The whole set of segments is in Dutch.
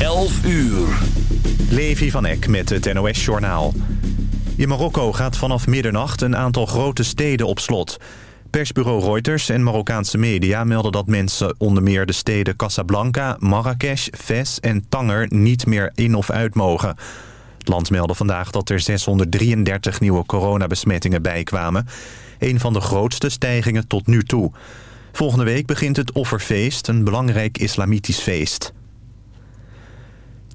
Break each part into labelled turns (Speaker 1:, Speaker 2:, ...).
Speaker 1: 11 uur.
Speaker 2: Levi van Eck met het NOS-journaal. In Marokko gaat vanaf middernacht een aantal grote steden op slot. Persbureau Reuters en Marokkaanse media melden dat mensen onder meer de steden Casablanca, Marrakesh, Fes en Tanger niet meer in of uit mogen. Het land meldde vandaag dat er 633 nieuwe coronabesmettingen bijkwamen. Een van de grootste stijgingen tot nu toe. Volgende week begint het Offerfeest, een belangrijk islamitisch feest.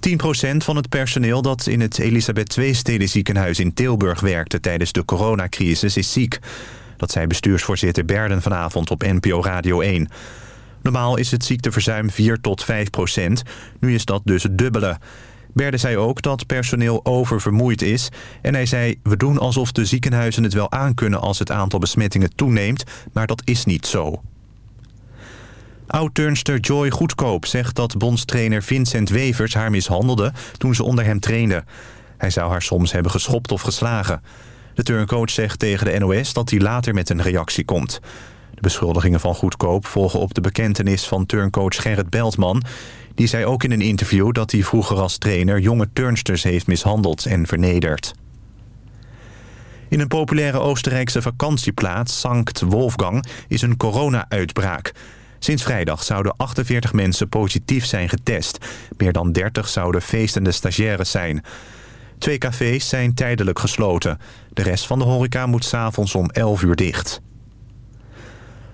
Speaker 2: 10% van het personeel dat in het Elisabeth II Stedenziekenhuis in Tilburg werkte tijdens de coronacrisis is ziek. Dat zei bestuursvoorzitter Berden vanavond op NPO Radio 1. Normaal is het ziekteverzuim 4 tot 5 procent. Nu is dat dus het dubbele. Berden zei ook dat personeel oververmoeid is. En hij zei, we doen alsof de ziekenhuizen het wel aankunnen als het aantal besmettingen toeneemt. Maar dat is niet zo. Oud-turnster Joy Goedkoop zegt dat bondstrainer Vincent Wevers haar mishandelde toen ze onder hem trainde. Hij zou haar soms hebben geschopt of geslagen. De turncoach zegt tegen de NOS dat hij later met een reactie komt. De beschuldigingen van Goedkoop volgen op de bekentenis van turncoach Gerrit Beltman. Die zei ook in een interview dat hij vroeger als trainer jonge turnsters heeft mishandeld en vernederd. In een populaire Oostenrijkse vakantieplaats, Sankt Wolfgang, is een corona-uitbraak. Sinds vrijdag zouden 48 mensen positief zijn getest. Meer dan 30 zouden feestende stagiaires zijn. Twee cafés zijn tijdelijk gesloten. De rest van de horeca moet s'avonds om 11 uur dicht.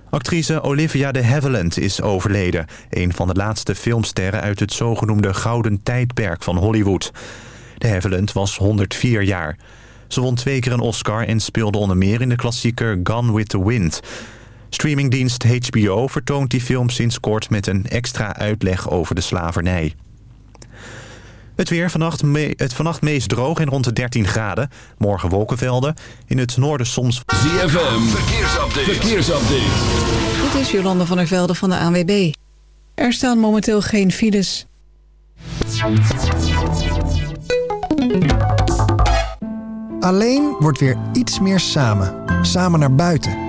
Speaker 2: Actrice Olivia de Havilland is overleden. Een van de laatste filmsterren uit het zogenoemde Gouden Tijdperk van Hollywood. De Havilland was 104 jaar. Ze won twee keer een Oscar en speelde onder meer in de klassieker Gone with the Wind. Streamingdienst HBO vertoont die film sinds kort met een extra uitleg over de slavernij. Het weer vannacht, me het vannacht meest droog en rond de 13 graden. Morgen wolkenvelden. In het noorden soms...
Speaker 1: ZFM, verkeersupdate. verkeersupdate.
Speaker 3: Dit is Jolanda van der Velde van de ANWB. Er staan momenteel geen files.
Speaker 4: Alleen wordt weer iets meer samen. Samen naar buiten.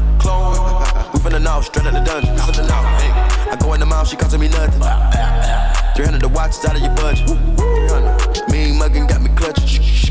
Speaker 5: Clone. We finna know, straight out the dungeon. I go in the mouth, she costing me nothing. 300 the watch out of your budget. 300. Mean muggin' got me clutching.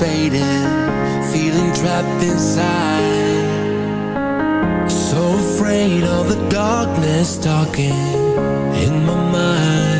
Speaker 6: fading, feeling trapped inside. So afraid of the darkness talking in my mind.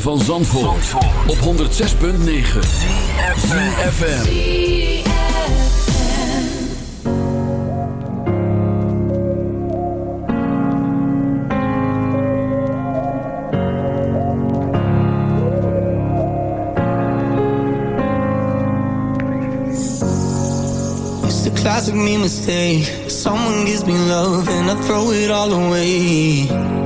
Speaker 1: van Zandvoort, op 106.9 FM.
Speaker 6: It's a classic me mistake Someone gives me love and I throw it all away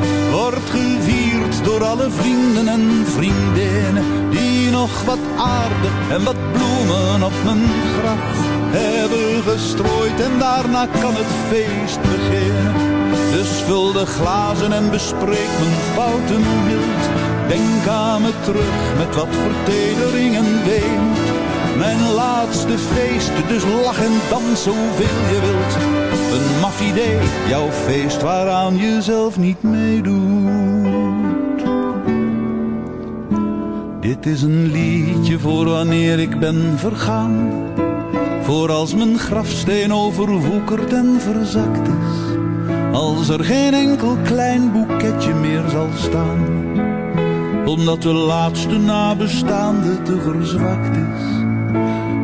Speaker 7: wordt gevierd door alle vrienden en vriendinnen die nog wat aarde en wat bloemen op mijn graf hebben gestrooid en daarna kan het feest beginnen. Dus vul de glazen en bespreek mijn fouten mild. Denk aan me terug met wat vertedering en weemoed. Mijn laatste feest, dus lach en dans zoveel je wilt. Idee, jouw feest waaraan je zelf niet meedoet. Dit is een liedje voor wanneer ik ben vergaan. Voor als mijn grafsteen overwoekerd en verzakt is. Als er geen enkel klein boeketje meer zal staan. Omdat de laatste nabestaande te verzwakt is.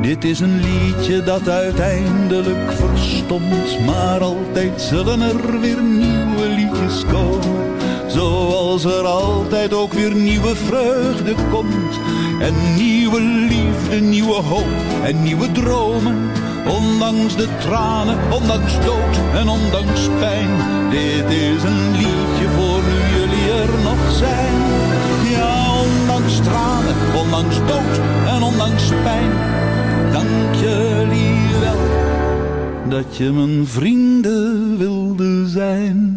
Speaker 7: Dit is een liedje dat uiteindelijk verstomt. Maar altijd zullen er weer nieuwe liedjes komen. Zoals er altijd ook weer nieuwe vreugde komt. En nieuwe liefde, nieuwe hoop en nieuwe dromen. Ondanks de tranen, ondanks dood en ondanks pijn. Dit is een liedje voor nu jullie er nog zijn. Ja, ondanks tranen, ondanks dood en ondanks pijn. Dank jullie wel dat je mijn vrienden wilde zijn.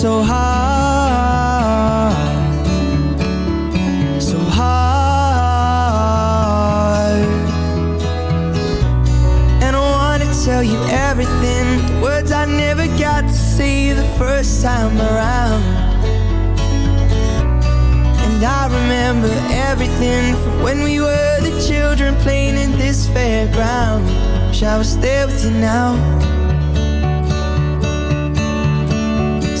Speaker 8: So hard so hard And I wanna tell you everything The words I never got to say the first time around. And I remember everything From when we were the children playing in this fairground. Wish I was there with you now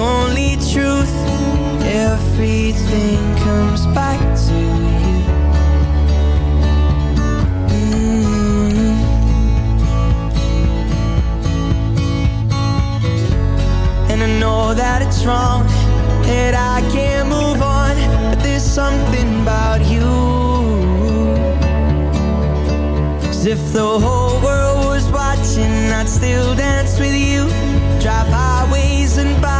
Speaker 8: only truth. Everything comes back to you. Mm. And I know that it's wrong That I can't move on But there's something about you. As if the whole world was watching I'd still dance with you. Drive highways and byways